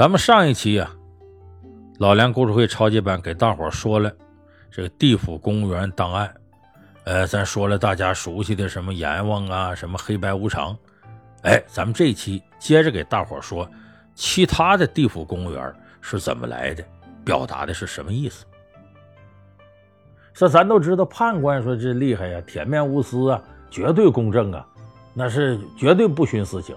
咱们上一期呀，老梁故事会超级版给大伙说了这个地府公务员档案，呃，咱说了大家熟悉的什么阎王啊，什么黑白无常，哎，咱们这一期接着给大伙说其他的地府公务员是怎么来的，表达的是什么意思。这咱都知道，判官说这厉害呀，铁面无私啊，绝对公正啊，那是绝对不徇私情，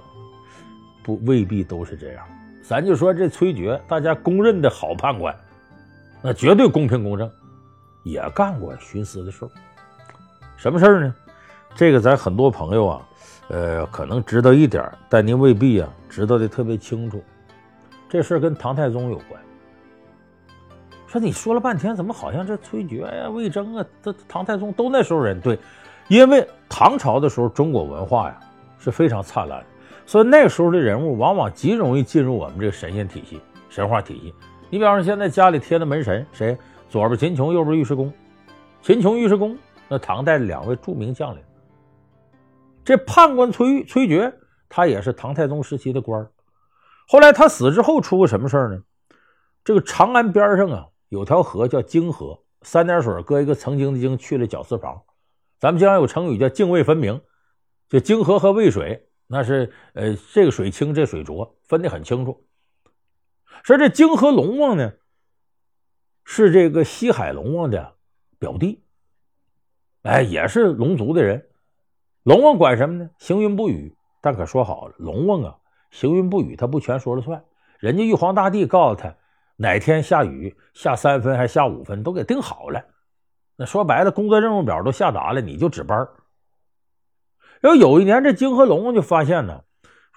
不未必都是这样。咱就说这崔珏，大家公认的好判官，那绝对公平公正，也干过徇私的事儿什么事儿呢？这个咱很多朋友啊，呃，可能知道一点但您未必啊知道的特别清楚。这事儿跟唐太宗有关。说你说了半天，怎么好像这崔珏呀、魏征啊、这唐太宗都那时候人？对，因为唐朝的时候，中国文化呀是非常灿烂的。所以那时候的人物往往极容易进入我们这个神仙体系、神话体系。你比方说，现在家里贴的门神，谁？左边秦琼，右边尉迟恭。秦琼、尉迟恭，那唐代的两位著名将领。这判官崔崔珏，他也是唐太宗时期的官后来他死之后，出个什么事儿呢？这个长安边上啊，有条河叫泾河，三点水搁一个曾经的泾，去了绞丝旁。咱们经常有成语叫泾渭分明，就泾河和渭水。那是呃，这个水清，这水浊，分得很清楚。说这泾河龙王呢，是这个西海龙王的表弟，哎，也是龙族的人。龙王管什么呢？行云布雨。但可说好了，龙王啊，行云布雨，他不全说了算。人家玉皇大帝告诉他哪天下雨，下三分还下五分，都给定好了。那说白了，工作任务表都下达了，你就值班儿。然后有一年，这泾河龙王就发现呢，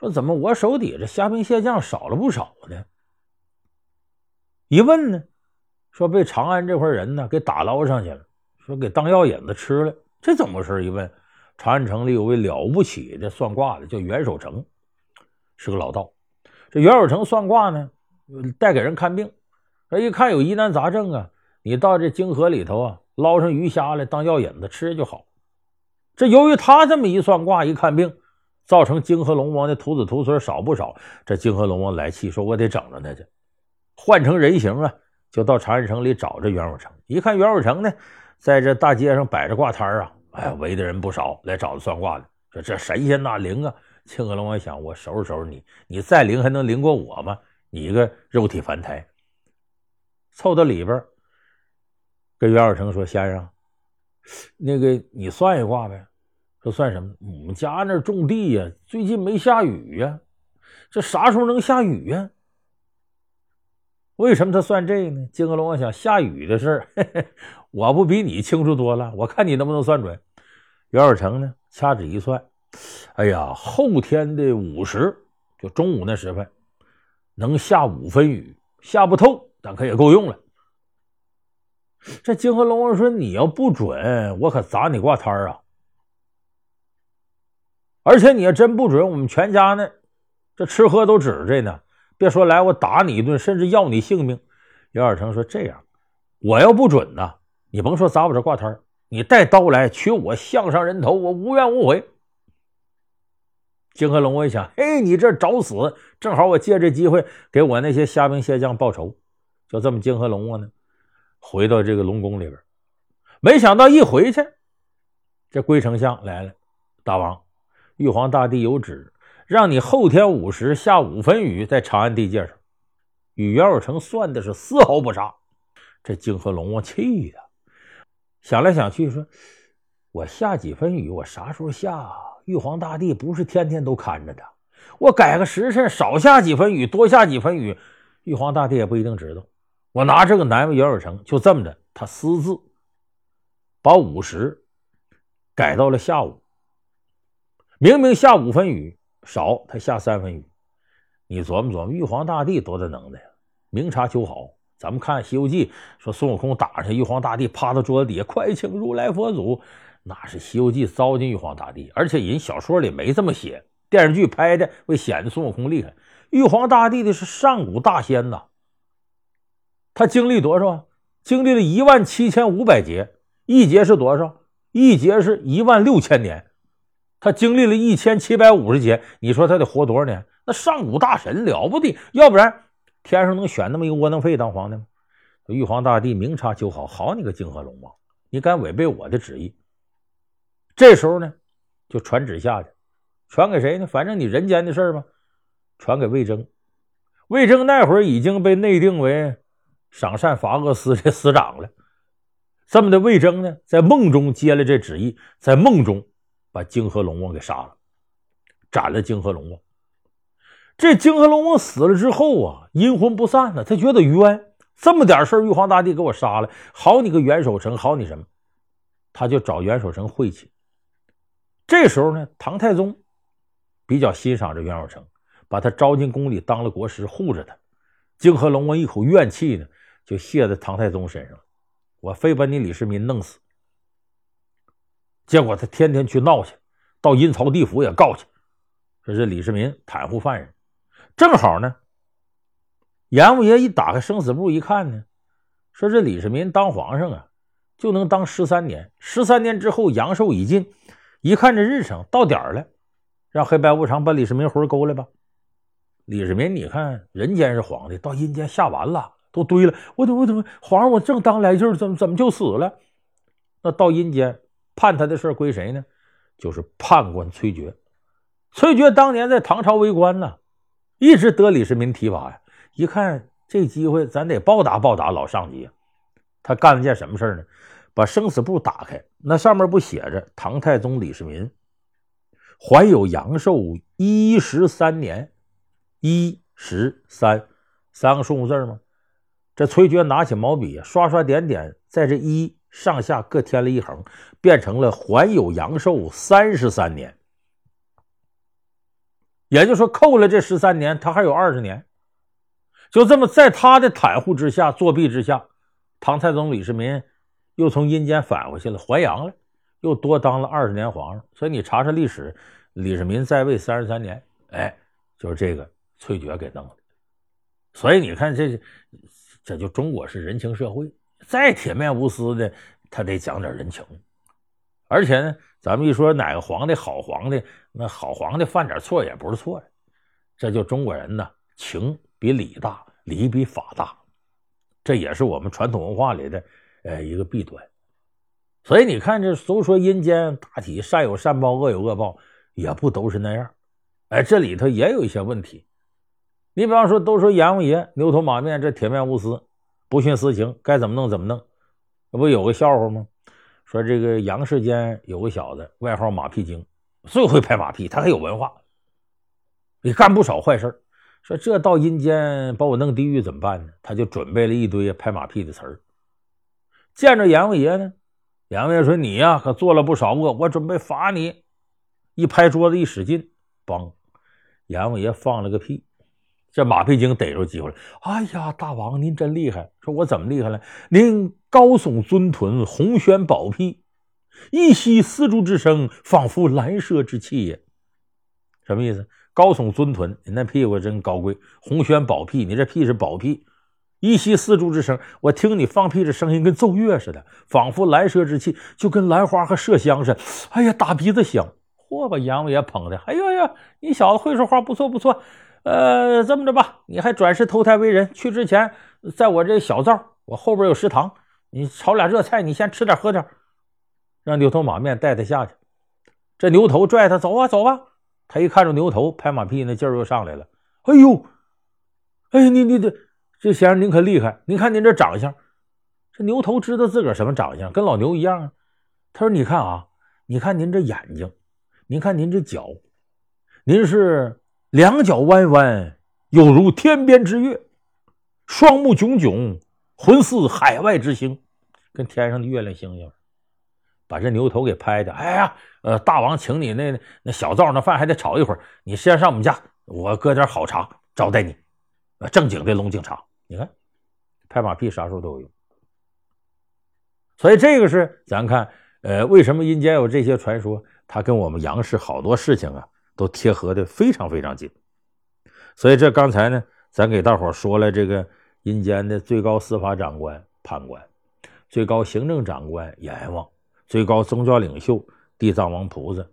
说怎么我手底下虾兵蟹将少了不少呢？一问呢，说被长安这块人呢给打捞上去了，说给当药引子吃了。这怎么回事？一问，长安城里有位了不起的算卦的，叫袁守诚，是个老道。这袁守诚算卦呢，带给人看病。说一看有疑难杂症啊，你到这泾河里头啊，捞上鱼虾来当药引子吃就好。这由于他这么一算卦一看病，造成泾河龙王的徒子徒孙少不少。这泾河龙王来气，说我得整着他去，换成人形啊，就到长安城里找这袁守诚。一看袁守诚呢，在这大街上摆着卦摊啊，哎，围的人不少，来找他算卦的。说这神仙哪灵啊？泾河龙王想，我收拾收拾你，你再灵还能灵过我吗？你一个肉体凡胎，凑到里边，跟袁守诚说：“先生。”那个，你算一卦呗？说算什么？我们家那种地呀，最近没下雨呀，这啥时候能下雨呀？为什么他算这个呢？金阁龙王想，下雨的事儿，我不比你清楚多了？我看你能不能算准。袁守诚呢，掐指一算，哎呀，后天的午时，就中午那时分，能下五分雨，下不透，但可也够用了。这泾河龙王说：“你要不准，我可砸你挂摊啊！而且你要真不准，我们全家呢，这吃喝都指着这呢。别说来我打你一顿，甚至要你性命。”姚二成说：“这样，我要不准呢，你甭说砸我这挂摊你带刀来取我项上人头，我无怨无悔。”泾河龙王一想：“嘿，你这找死！正好我借这机会给我那些虾兵蟹将报仇。”就这么，泾河龙王呢？回到这个龙宫里边，没想到一回去，这龟丞相来了。大王，玉皇大帝有旨，让你后天午时下五分雨在长安地界上。与袁守诚算的是丝毫不差。这泾河龙王气的，想来想去说：“我下几分雨，我啥时候下？玉皇大帝不是天天都看着的。我改个时辰，少下几分雨，多下几分雨，玉皇大帝也不一定知道。”我拿这个难为袁守诚，就这么的，他私自把午时改到了下午。明明下五分雨少，他下三分雨。你琢磨琢磨，玉皇大帝多大能耐呀？明察秋毫。咱们看《西游记》，说孙悟空打上玉皇大帝，趴到桌子底下，快请如来佛祖。那是《西游记》糟践玉皇大帝，而且人小说里没这么写，电视剧拍的为显得孙悟空厉害。玉皇大帝的是上古大仙呐。他经历多少啊？经历了一万七千五百劫，一劫是多少？一劫是一万六千年。他经历了一千七百五十劫，你说他得活多少年？那上古大神了不得，要不然天上能选那么一个窝囊废当皇帝吗？玉皇大帝明察秋毫，好你个泾河龙王，你敢违背我的旨意？这时候呢，就传旨下去，传给谁呢？反正你人间的事儿嘛，传给魏征。魏征那会儿已经被内定为赏善罚恶司的司长了。这么的，魏征呢，在梦中接了这旨意，在梦中把泾河龙王给杀了，斩了泾河龙王。这泾河龙王死了之后啊，阴魂不散呢，他觉得冤，这么点事玉皇大帝给我杀了，好你个袁守诚，好你什么？他就找袁守诚晦气。这时候呢，唐太宗比较欣赏这袁守诚，把他招进宫里当了国师，护着他。泾河龙王一口怨气呢，就泄在唐太宗身上。我非把你李世民弄死。结果他天天去闹去，到阴曹地府也告去，说这李世民袒护犯人。正好呢，阎王爷一打开生死簿一看呢，说这李世民当皇上啊，就能当十三年，十三年之后阳寿已尽。一看这日程到点儿了，让黑白无常把李世民魂勾来吧。李世民，你看人间是皇帝，到阴间下完了，都堆了。我怎么我怎么皇上我正当来劲儿，怎么怎么就死了？那到阴间判他的事归谁呢？就是判官崔珏。崔珏当年在唐朝为官呢，一直得李世民提拔呀。一看这机会，咱得报答报答老上级。他干了件什么事呢？把生死簿打开，那上面不写着唐太宗李世民还有阳寿一十三年，一十三三个数字吗？这崔珏拿起毛笔，刷刷点点，在这一上下各添了一横，变成了还有阳寿三十三年。也就是说，扣了这十三年，他还有二十年。就这么在他的袒护之下、作弊之下，唐太宗李世民。又从阴间返回去了，还阳了，又多当了二十年皇上。所以你查查历史，李世民在位三十三年，哎，就是这个崔珏给弄的。所以你看，这这这就中国是人情社会，再铁面无私的，他得讲点人情。而且呢，咱们一说哪个皇帝好皇帝，那好皇帝犯点错也不是错的。这就中国人呢，情比理大，理比法大，这也是我们传统文化里的。呃，一个弊端，所以你看，这都说阴间大体善有善报，恶有恶报，也不都是那样。哎，这里头也有一些问题。你比方说，都说阎王爷牛头马面，这铁面无私，不徇私情，该怎么弄怎么弄。那不有个笑话吗？说这个阳世间有个小子，外号马屁精，最会拍马屁，他还有文化，也干不少坏事说这到阴间把我弄地狱怎么办呢？他就准备了一堆拍马屁的词儿。见着阎王爷呢，阎王爷说：“你呀，可做了不少恶，我准备罚你。”一拍桌子，一使劲，梆！阎王爷放了个屁。这马屁精逮着机会了：“哎呀，大王您真厉害！说我怎么厉害了？您高耸尊臀，红宣宝屁，一吸丝竹之声，仿佛蓝蛇之气也。什么意思？高耸尊臀，你那屁股真高贵；红宣宝屁，你这屁是宝屁。”一吸丝竹之声，我听你放屁的声音跟奏乐似的，仿佛兰麝之气，就跟兰花和麝香似的。哎呀，大鼻子香！嚯，把阎王爷捧的。哎呦呀，你小子会说话，不错不错。呃，这么着吧，你还转世投胎为人，去之前，在我这小灶，我后边有食堂，你炒俩热菜，你先吃点喝点，让牛头马面带他下去。这牛头拽他走啊走啊，他一看着牛头拍马屁，那劲儿又上来了。哎呦，哎，你你这。这先生您可厉害！您看您这长相，这牛头知道自个儿什么长相，跟老牛一样啊。他说：“你看啊，你看您这眼睛，您看您这脚，您是两脚弯弯，有如天边之月；双目炯炯，浑似海外之星，跟天上的月亮星星。”把这牛头给拍的。哎呀，呃，大王请你那那小灶那饭还得炒一会儿，你先上我们家，我搁点好茶招待你。啊，正经的龙井茶，你看，拍马屁啥时候都有用。所以这个是咱看，呃，为什么阴间有这些传说？它跟我们杨氏好多事情啊，都贴合的非常非常紧。所以这刚才呢，咱给大伙说了这个阴间的最高司法长官判官，最高行政长官阎王，最高宗教领袖地藏王菩萨，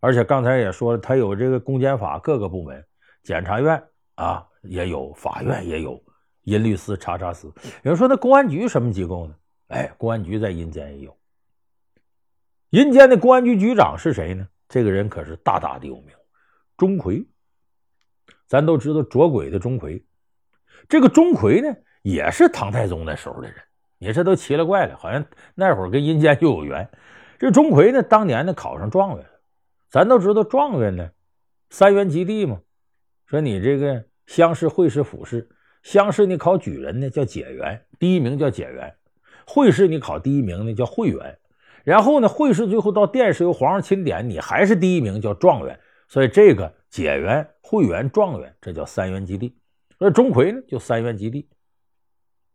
而且刚才也说了，他有这个公检法各个部门，检察院。啊，也有法院，也有阴律司、查查司。有人说那公安局什么机构呢？哎，公安局在阴间也有。阴间的公安局局长是谁呢？这个人可是大大的有名，钟馗。咱都知道捉鬼的钟馗，这个钟馗呢，也是唐太宗那时候的人。你这都奇了怪了，好像那会儿跟阴间就有缘。这钟馗呢，当年呢考上状元了。咱都知道状元呢，三元及第嘛。说你这个乡试、会试、府试，乡试你考举人呢叫解元，第一名叫解元；会试你考第一名呢叫会元。然后呢，会试最后到殿试由皇上钦点，你还是第一名叫状元。所以这个解元、会元、状元，这叫三元及第。而钟馗呢，就三元及第，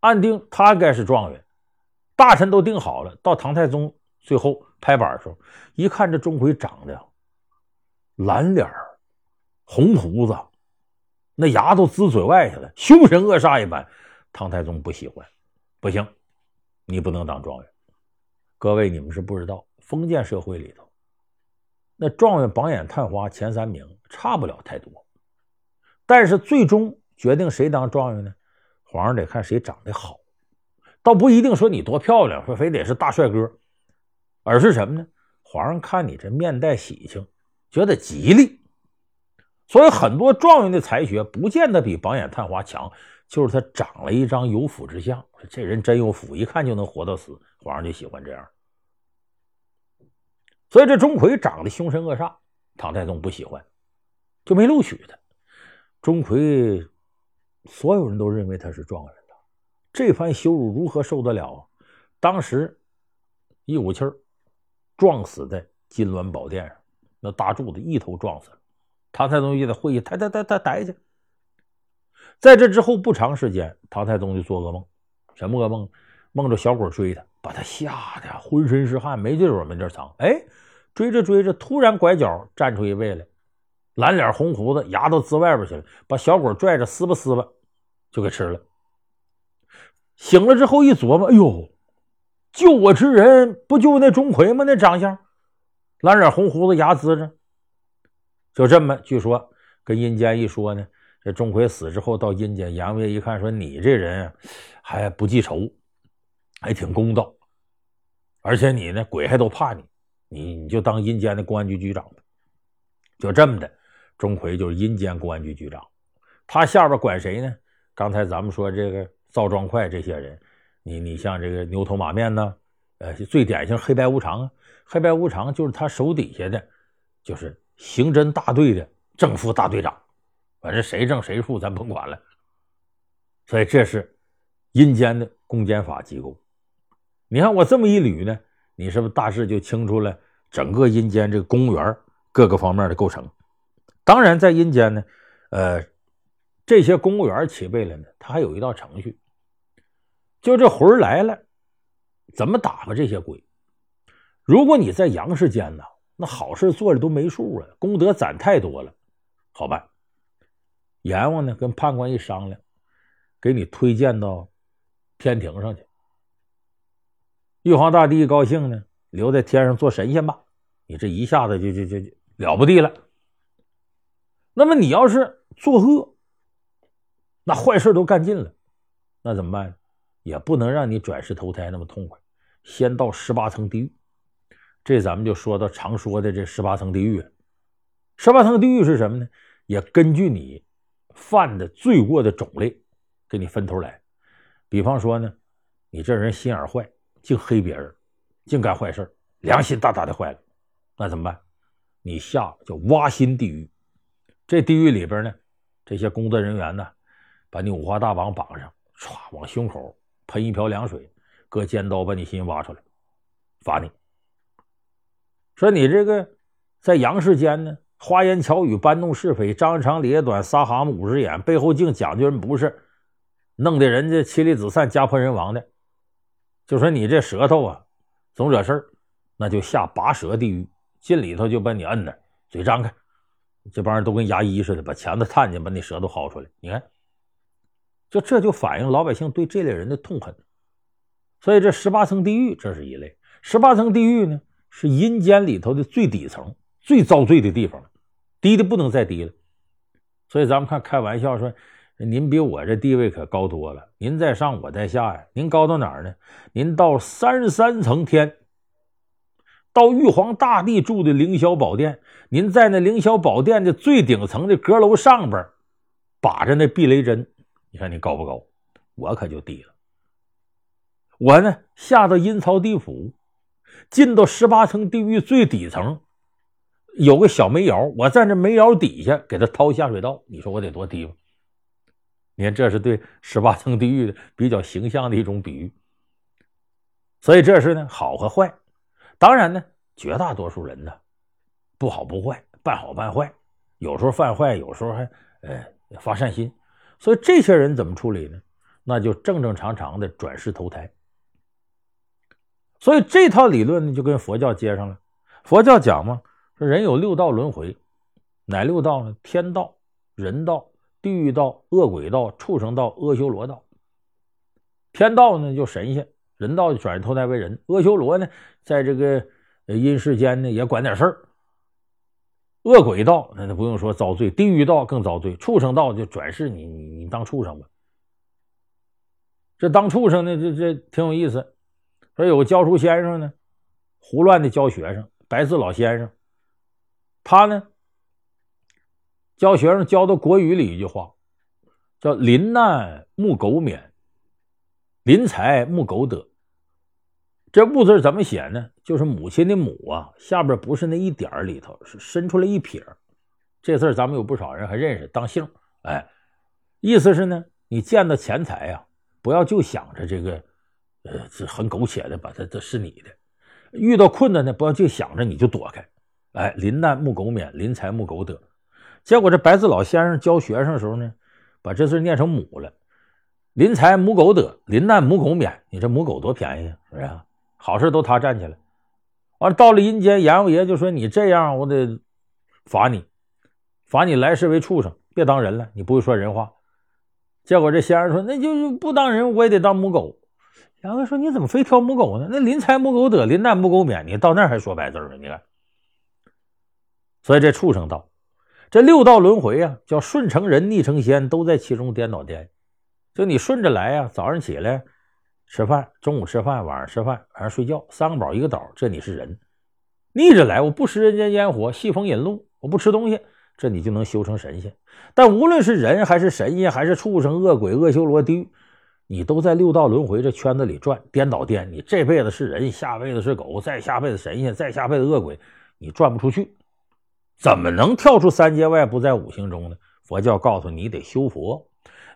按定他该是状元。大臣都定好了，到唐太宗最后拍板的时候，一看这钟馗长得蓝脸红胡子，那牙都呲嘴外去了，凶神恶煞一般。唐太宗不喜欢，不行，你不能当状元。各位，你们是不知道，封建社会里头，那状元榜眼探花前三名差不了太多，但是最终决定谁当状元呢？皇上得看谁长得好，倒不一定说你多漂亮，说非得是大帅哥，而是什么呢？皇上看你这面带喜庆，觉得吉利，所以很多状元的才学不见得比榜眼探花强，就是他长了一张有福之相，这人真有福，一看就能活到死。皇上就喜欢这样，所以这钟馗长得凶神恶煞，唐太宗不喜欢，就没录取他。钟馗，所有人都认为他是状元的，这番羞辱如何受得了？当时一股气儿撞死在金銮宝殿上，那大柱子一头撞死了。唐太宗就在会议抬抬抬抬抬去。在这之后不长时间，唐太宗就做噩梦，什么噩梦？梦着小鬼追他。把他吓得浑身是汗，没地儿没地藏。哎，追着追着，突然拐角站出一位来，蓝脸红胡子，牙都呲外边去了，把小鬼拽着撕吧撕吧，就给吃了。醒了之后一琢磨，哎呦，救我之人不就那钟馗吗？那长相，蓝脸红胡子，牙呲着，就这么，据说跟阴间一说呢，这钟馗死之后到阴间，阎王爷一看说你这人还不记仇。还挺公道，而且你呢，鬼还都怕你，你你就当阴间的公安局局长吧。就这么的，钟馗就是阴间公安局局长，他下边管谁呢？刚才咱们说这个造砖块这些人，你你像这个牛头马面呢，呃，最典型黑白无常啊，黑白无常就是他手底下的，就是刑侦大队的正副大队长，反正谁正谁负咱甭管了。所以这是阴间的公检法机构。你看我这么一捋呢，你是不是大致就清楚了整个阴间这个公务员各个方面的构成？当然，在阴间呢，呃，这些公务员齐备了呢，他还有一道程序，就这魂来了，怎么打发这些鬼？如果你在阳世间呢，那好事做的都没数啊，功德攒太多了，好办。阎王呢跟判官一商量，给你推荐到天庭上去。玉皇大帝一高兴呢，留在天上做神仙吧。你这一下子就就就了不地了。那么你要是作恶，那坏事都干尽了，那怎么办？也不能让你转世投胎那么痛快，先到十八层地狱。这咱们就说到常说的这十八层地狱。十八层地狱是什么呢？也根据你犯的罪过的种类给你分头来。比方说呢，你这人心眼坏。净黑别人，净干坏事良心大大的坏了，那怎么办？你下叫挖心地狱，这地狱里边呢，这些工作人员呢，把你五花大绑绑上，唰往胸口喷一瓢凉水，搁尖刀把你心挖出来，罚你。说你这个在阳世间呢，花言巧语搬弄是非，张长咧短撒蛤蟆五只眼，背后净讲究人不是，弄得人家妻离子散家破人亡的。就说你这舌头啊，总惹事儿，那就下拔舌地狱，进里头就把你摁那，嘴张开，这帮人都跟牙医似的，把钳子探进，把你舌头薅出来。你看，就这就反映老百姓对这类人的痛恨。所以这十八层地狱这是一类，十八层地狱呢是阴间里头的最底层、最遭罪的地方，低的不能再低了。所以咱们看开玩笑说，您比我这地位可高多了，您在上我在下呀。您高到哪儿呢？您到三十三层天，到玉皇大帝住的凌霄宝殿，您在那凌霄宝殿的最顶层的阁楼上边，把着那避雷针，你看你高不高？我可就低了。我呢下到阴曹地府，进到十八层地狱最底层。有个小煤窑，我在那煤窑底下给他掏下水道，你说我得多低吗？你看，这是对十八层地狱的比较形象的一种比喻。所以这是呢好和坏。当然呢，绝大多数人呢不好不坏，半好半坏，有时候犯坏，有时候还呃发善心。所以这些人怎么处理呢？那就正正常常的转世投胎。所以这套理论呢就跟佛教接上了。佛教讲嘛。人有六道轮回，哪六道呢？天道、人道、地狱道、恶鬼道、畜生道、阿修罗道。天道呢，就神仙；人道就转世投胎为人；阿修罗呢，在这个阴世间呢，也管点事儿。恶鬼道那那不用说遭罪，地狱道更遭罪，畜生道就转世你你你当畜生吧。这当畜生呢，这这挺有意思。说有个教书先生呢，胡乱的教学生，白字老先生。他呢，教学生教的国语里一句话，叫“临难慕苟免，临财慕苟得”。这“慕”字怎么写呢？就是母亲的“母”啊，下边不是那一点里头，是伸出来一撇。这字咱们有不少人还认识，当姓。哎，意思是呢，你见到钱财呀，不要就想着这个，呃，这很苟且的把它这是你的；遇到困难呢，不要就想着你就躲开。哎，临难慕苟免，临财慕苟得。结果这白字老先生教学生的时候呢，把这字念成母了。临财母狗得，临难母狗免。你这母狗多便宜啊，是不是？好事都他占去了。完了，到了阴间，阎王爷就说：“你这样，我得罚你，罚你来世为畜生，别当人了。你不会说人话。”结果这先生说：“那就不当人，我也得当母狗。”阎王说：“你怎么非挑母狗呢？那临财母狗得，临难母狗免，你到那儿还说白字呢？你看。”所以这畜生道，这六道轮回啊，叫顺成人、逆成仙，都在其中颠倒颠。就你顺着来呀，早上起来吃饭，中午吃饭，晚上吃饭，晚上睡觉，三个饱一个倒，这你是人；逆着来，我不食人间烟火，戏风引露，我不吃东西，这你就能修成神仙。但无论是人还是神仙，还是畜生、恶鬼、恶修罗、地狱，你都在六道轮回这圈子里转，颠倒颠。你这辈子是人，下辈子是狗，再下辈子神仙，再下辈子恶鬼，你转不出去。怎么能跳出三界外，不在五行中呢？佛教告诉你得修佛。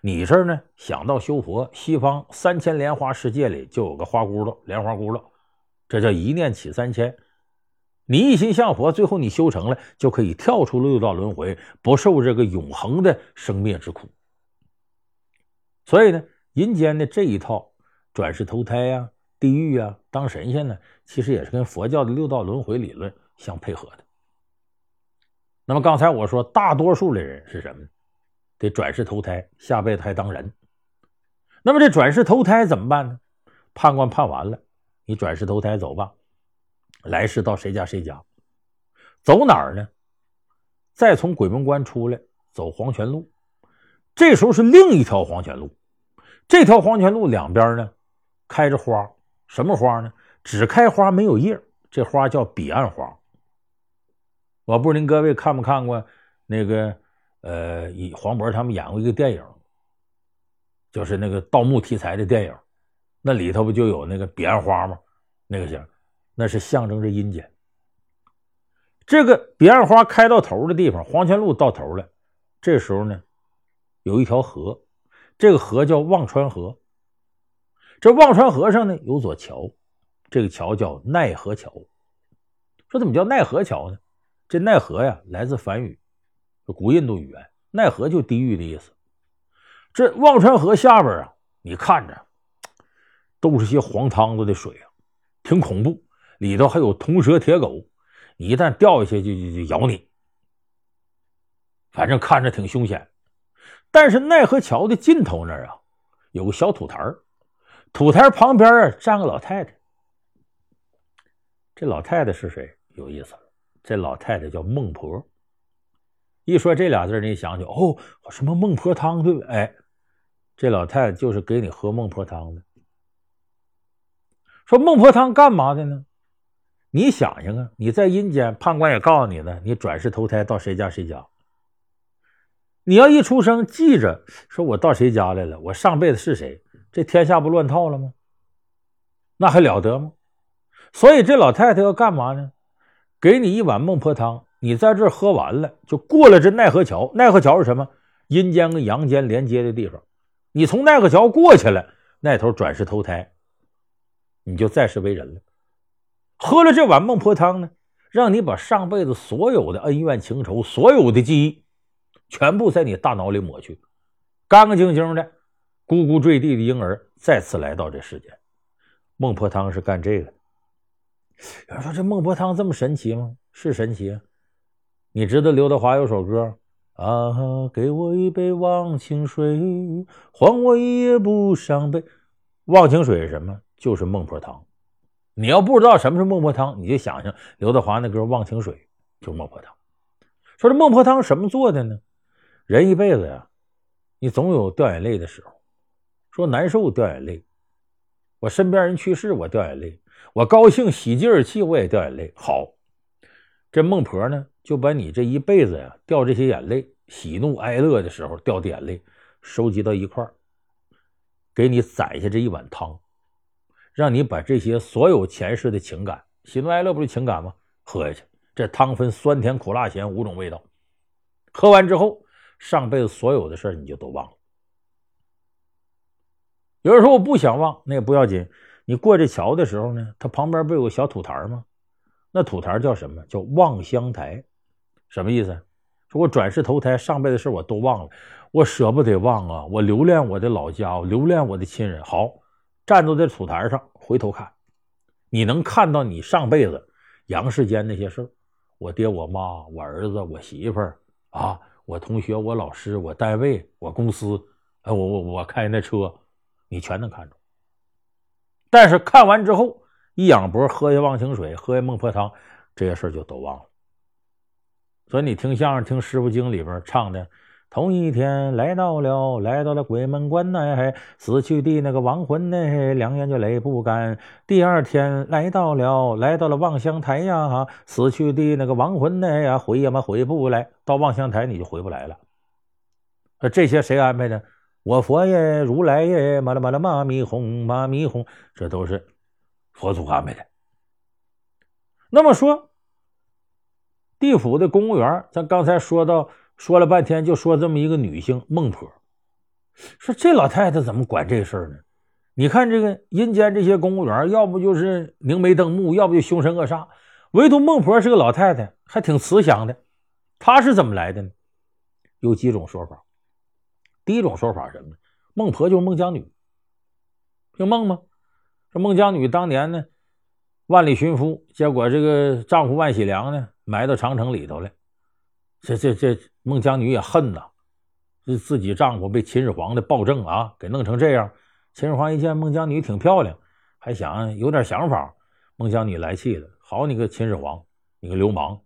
你这儿呢，想到修佛，西方三千莲花世界里就有个花骨朵，莲花骨朵，这叫一念起三千。你一心向佛，最后你修成了，就可以跳出六道轮回，不受这个永恒的生灭之苦。所以呢，阴间的这一套转世投胎呀、地狱啊、当神仙呢，其实也是跟佛教的六道轮回理论相配合的。那么刚才我说，大多数的人是什么？得转世投胎，下辈子还当人。那么这转世投胎怎么办呢？判官判完了，你转世投胎走吧，来世到谁家谁家，走哪儿呢？再从鬼门关出来，走黄泉路。这时候是另一条黄泉路，这条黄泉路两边呢开着花，什么花呢？只开花没有叶，这花叫彼岸花。我不知道您各位看没看过那个呃，黄渤他们演过一个电影，就是那个盗墓题材的电影，那里头不就有那个彼岸花吗？那个像，那是象征着阴间。这个彼岸花开到头的地方，黄泉路到头了，这时候呢，有一条河，这个河叫忘川河。这忘川河上呢有座桥，这个桥叫奈何桥。说怎么叫奈何桥呢？这奈何呀，来自梵语，古印度语言，奈何就地狱的意思。这忘川河下边啊，你看着都是些黄汤子的水啊，挺恐怖，里头还有铜蛇铁狗，你一旦掉下去就就就咬你，反正看着挺凶险。但是奈何桥的尽头那儿啊，有个小土台土台旁边站个老太太。这老太太是谁？有意思了。这老太太叫孟婆。一说这俩字，你想起哦，什么孟婆汤对不？哎，这老太太就是给你喝孟婆汤的。说孟婆汤干嘛的呢？你想想啊，你在阴间，判官也告诉你了，你转世投胎到谁家谁家。你要一出生记着，说我到谁家来了，我上辈子是谁，这天下不乱套了吗？那还了得吗？所以这老太太要干嘛呢？给你一碗孟婆汤。你在这喝完了，就过了这奈何桥。奈何桥是什么？阴间跟阳间连接的地方。你从奈何桥过去了，那头转世投胎，你就再世为人了。喝了这碗孟婆汤呢，让你把上辈子所有的恩怨情仇、所有的记忆，全部在你大脑里抹去，干干净净的，咕咕坠地的婴儿再次来到这世间。孟婆汤是干这个的。有人说这孟婆汤这么神奇吗？是神奇啊。你知道刘德华有首歌啊，给我一杯忘情水，还我一夜不伤悲。忘情水是什么？就是孟婆汤。你要不知道什么是孟婆汤，你就想想刘德华那歌《忘情水》，就是孟婆汤。说这孟婆汤什么做的呢？人一辈子呀，你总有掉眼泪的时候。说难受掉眼泪，我身边人去世我掉眼泪，我高兴喜极而泣我也掉眼泪。好，这孟婆呢？就把你这一辈子呀掉这些眼泪，喜怒哀乐的时候掉的眼泪，收集到一块儿，给你攒下这一碗汤，让你把这些所有前世的情感，喜怒哀乐不是情感吗？喝下去，这汤分酸甜苦辣咸五种味道，喝完之后，上辈子所有的事你就都忘了。有人说我不想忘，那也不要紧，你过这桥的时候呢，它旁边不有个小土台吗？那土台叫什么？叫望乡台。什么意思？说我转世投胎，上辈子的事我都忘了，我舍不得忘啊！我留恋我的老家，我留恋我的亲人。好，站坐在土台上，回头看，你能看到你上辈子阳世间那些事我爹、我妈、我儿子、我媳妇儿啊，我同学、我老师、我单位、我公司，哎，我我我开那车，你全能看着。但是看完之后，一仰脖，喝下忘情水，喝下孟婆汤，这些事就都忘了。所以你听相声，听《师傅经》里边唱的，同一天来到了，来到了鬼门关呢，死去的那个亡魂呢，两眼就泪不干。第二天来到了，来到了望乡台呀，死去的那个亡魂呢呀，回呀嘛回不来，到望乡台你就回不来了。这些谁安排的？我佛爷，如来耶，嘛啦嘛啦嘛咪哄嘛咪哄，这都是佛祖安排的。那么说。地府的公务员，咱刚才说到，说了半天，就说这么一个女性孟婆。说这老太太怎么管这事儿呢？你看这个阴间这些公务员，要不就是明眉瞪目，要不就凶神恶煞，唯独孟婆是个老太太，还挺慈祥的。她是怎么来的呢？有几种说法。第一种说法是什么呢？孟婆就是孟姜女，姓孟吗？这孟姜女当年呢，万里寻夫，结果这个丈夫万喜良呢。埋到长城里头了，这这这孟姜女也恨呐，这自己丈夫被秦始皇的暴政啊给弄成这样。秦始皇一见孟姜女挺漂亮，还想有点想法。孟姜女来气了，好你个秦始皇，你个流氓，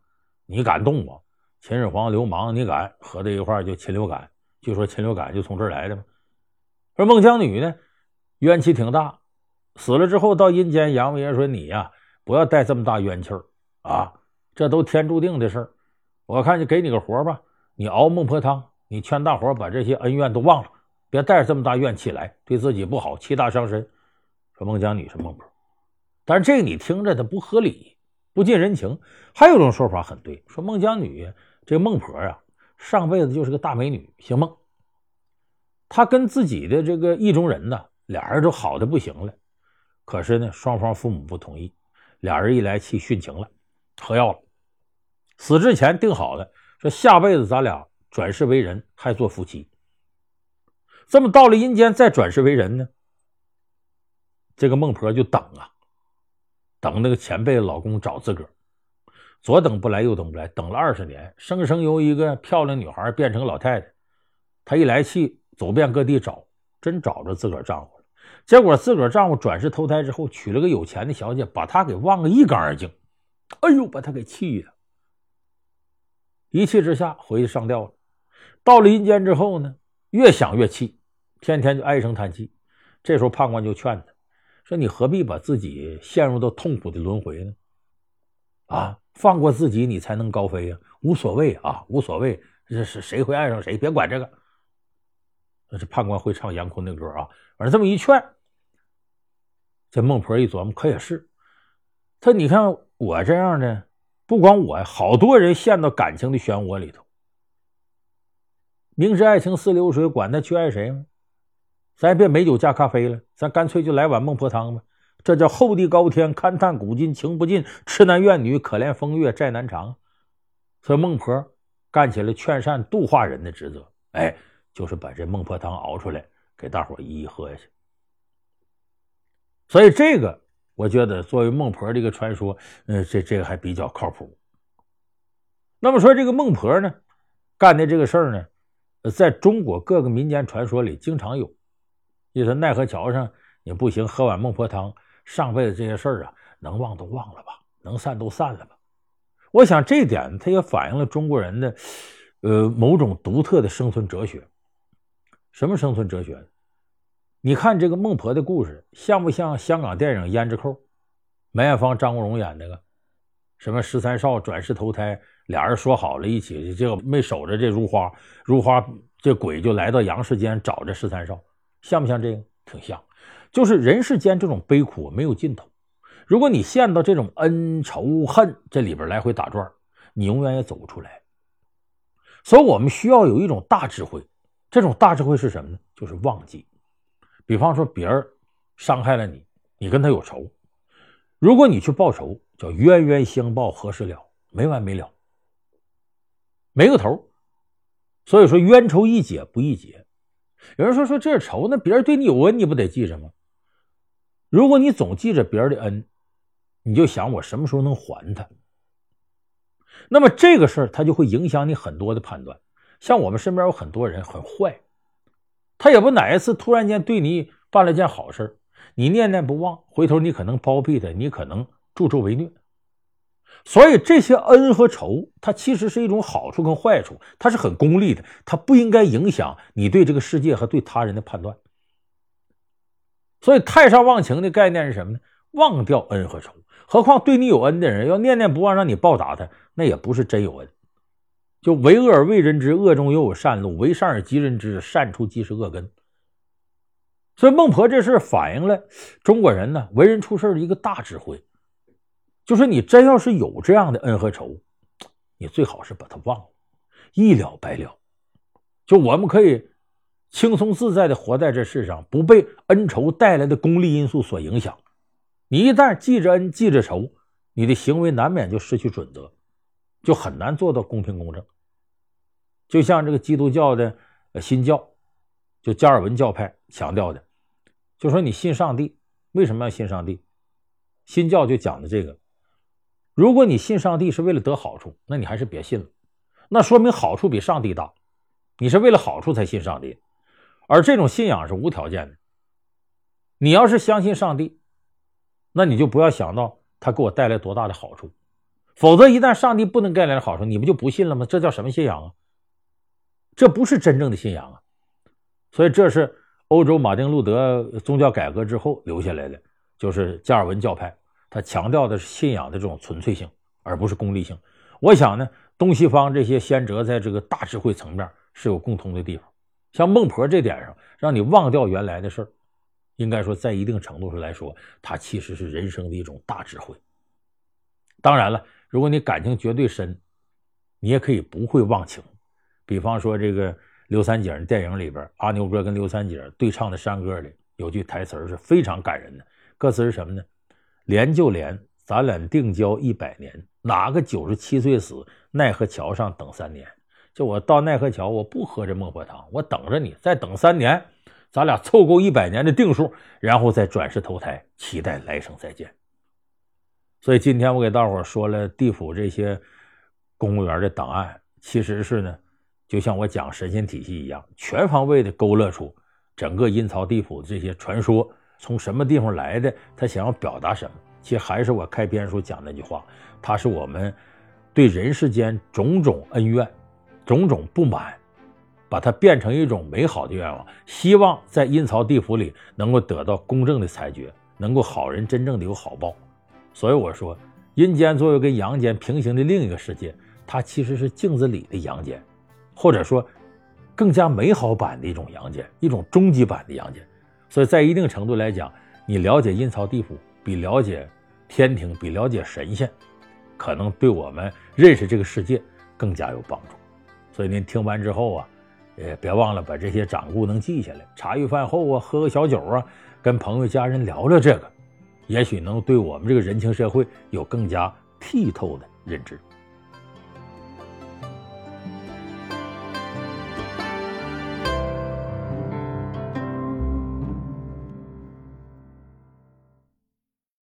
你敢动我？秦始皇流氓，你敢合在一块就禽流感？据说禽流感就从这儿来的嘛？说孟姜女呢，冤气挺大，死了之后到阴间，阎王爷说你呀，不要带这么大冤气儿啊。这都天注定的事儿，我看就给你个活吧，你熬孟婆汤，你劝大伙把这些恩怨都忘了，别带着这么大怨气来，对自己不好，气大伤身。说孟姜女是孟婆，但是这你听着它不合理，不近人情。还有种说法很对，说孟姜女这孟婆啊，上辈子就是个大美女，姓孟，她跟自己的这个意中人呢，俩人都好的不行了，可是呢，双方父母不同意，俩人一来气殉情了，喝药了。死之前定好了，说下辈子咱俩转世为人，还做夫妻。这么到了阴间再转世为人呢？这个孟婆就等啊，等那个前辈的老公找自个儿，左等不来右等不来，等了二十年，生生由一个漂亮女孩变成老太太。她一来气，走遍各地找，真找着自个儿丈夫了。结果自个儿丈夫转世投胎之后，娶了个有钱的小姐，把她给忘个一干二净。哎呦，把她给气的。一气之下回去上吊了。到了阴间之后呢，越想越气，天天就唉声叹气。这时候判官就劝他说：“你何必把自己陷入到痛苦的轮回呢？啊，放过自己，你才能高飞呀！无所谓啊，无所谓，这是谁会爱上谁，别管这个。”那这判官会唱杨坤的歌啊，反正这么一劝，这孟婆一琢磨，可也是。他你看我这样的，不光我，好多人陷到感情的漩涡里头。明知爱情似流水，管他去爱谁吗？咱也别美酒加咖啡了，咱干脆就来碗孟婆汤吧。这叫厚地高天，勘探古今，情不尽；痴男怨女，可怜风月债难偿。所以孟婆干起了劝善度化人的职责。哎。就是把这孟婆汤熬出来，给大伙一一喝下去。所以这个，我觉得作为孟婆这个传说，嗯，这这个还比较靠谱。那么说这个孟婆呢，干的这个事儿呢，在中国各个民间传说里经常有。你说奈何桥上你不行，喝碗孟婆汤，上辈子这些事儿啊，能忘都忘了吧，能散都散了吧。我想这点它也反映了中国人的，呃，某种独特的生存哲学。什么生存哲学？你看这个孟婆的故事，像不像香港电影《胭脂扣》？梅艳芳、张国荣演那个，什么十三少转世投胎，俩人说好了一起，这个没守着这如花，如花这鬼就来到阳世间找这十三少，像不像这个？挺像。就是人世间这种悲苦没有尽头，如果你陷到这种恩仇恨这里边来回打转，你永远也走不出来。所以我们需要有一种大智慧。这种大智慧是什么呢？就是忘记。比方说，别人伤害了你，你跟他有仇，如果你去报仇，叫冤冤相报何时了，没完没了，没个头。所以说，冤仇易解不易解。有人说说这是仇，那别人对你有恩，你不得记着吗？如果你总记着别人的恩，你就想我什么时候能还他。那么这个事儿，它就会影响你很多的判断。像我们身边有很多人很坏，他也不哪一次突然间对你办了件好事你念念不忘，回头你可能包庇他，你可能助纣为虐。所以这些恩和仇，它其实是一种好处跟坏处，它是很功利的，它不应该影响你对这个世界和对他人的判断。所以太上忘情的概念是什么呢？忘掉恩和仇。何况对你有恩的人，要念念不忘让你报答他，那也不是真有恩。就为恶而为人知，恶中又有善路；为善而及人知，善处即是恶根。所以孟婆这事反映了中国人呢为人处事的一个大智慧，就是你真要是有这样的恩和仇，你最好是把它忘了，一了百了。就我们可以轻松自在的活在这世上，不被恩仇带来的功利因素所影响。你一旦记着恩，记着仇，你的行为难免就失去准则。就很难做到公平公正。就像这个基督教的新教，就加尔文教派强调的，就说你信上帝，为什么要信上帝？新教就讲的这个，如果你信上帝是为了得好处，那你还是别信了，那说明好处比上帝大，你是为了好处才信上帝，而这种信仰是无条件的。你要是相信上帝，那你就不要想到他给我带来多大的好处。否则，一旦上帝不能带来好处，你不就不信了吗？这叫什么信仰啊？这不是真正的信仰啊！所以，这是欧洲马丁路德宗教改革之后留下来的，就是加尔文教派，他强调的是信仰的这种纯粹性，而不是功利性。我想呢，东西方这些先哲在这个大智慧层面是有共通的地方。像孟婆这点上，让你忘掉原来的事儿，应该说，在一定程度上来说，它其实是人生的一种大智慧。当然了。如果你感情绝对深，你也可以不会忘情。比方说，这个刘三姐电影里边，阿牛哥跟刘三姐对唱的山歌里有句台词是非常感人的。歌词是什么呢？连就连，咱俩定交一百年，哪个九十七岁死？奈何桥上等三年。就我到奈何桥，我不喝这孟婆汤，我等着你，再等三年，咱俩凑够一百年的定数，然后再转世投胎，期待来生再见。所以今天我给大伙说了地府这些公务员的档案，其实是呢，就像我讲神仙体系一样，全方位的勾勒出整个阴曹地府这些传说从什么地方来的，他想要表达什么。其实还是我开篇时候讲那句话，它是我们。对人世间种种恩怨、种种不满，把它变成一种美好的愿望，希望在阴曹地府里能够得到公正的裁决，能够好人真正的有好报。所以我说，阴间作为跟阳间平行的另一个世界，它其实是镜子里的阳间，或者说更加美好版的一种阳间，一种终极版的阳间。所以在一定程度来讲，你了解阴曹地府，比了解天庭，比了解神仙，可能对我们认识这个世界更加有帮助。所以您听完之后啊，也别忘了把这些掌故能记下来，茶余饭后啊，喝个小酒啊，跟朋友家人聊聊这个，也许能对我们这个人情社会有更加剔透的认知。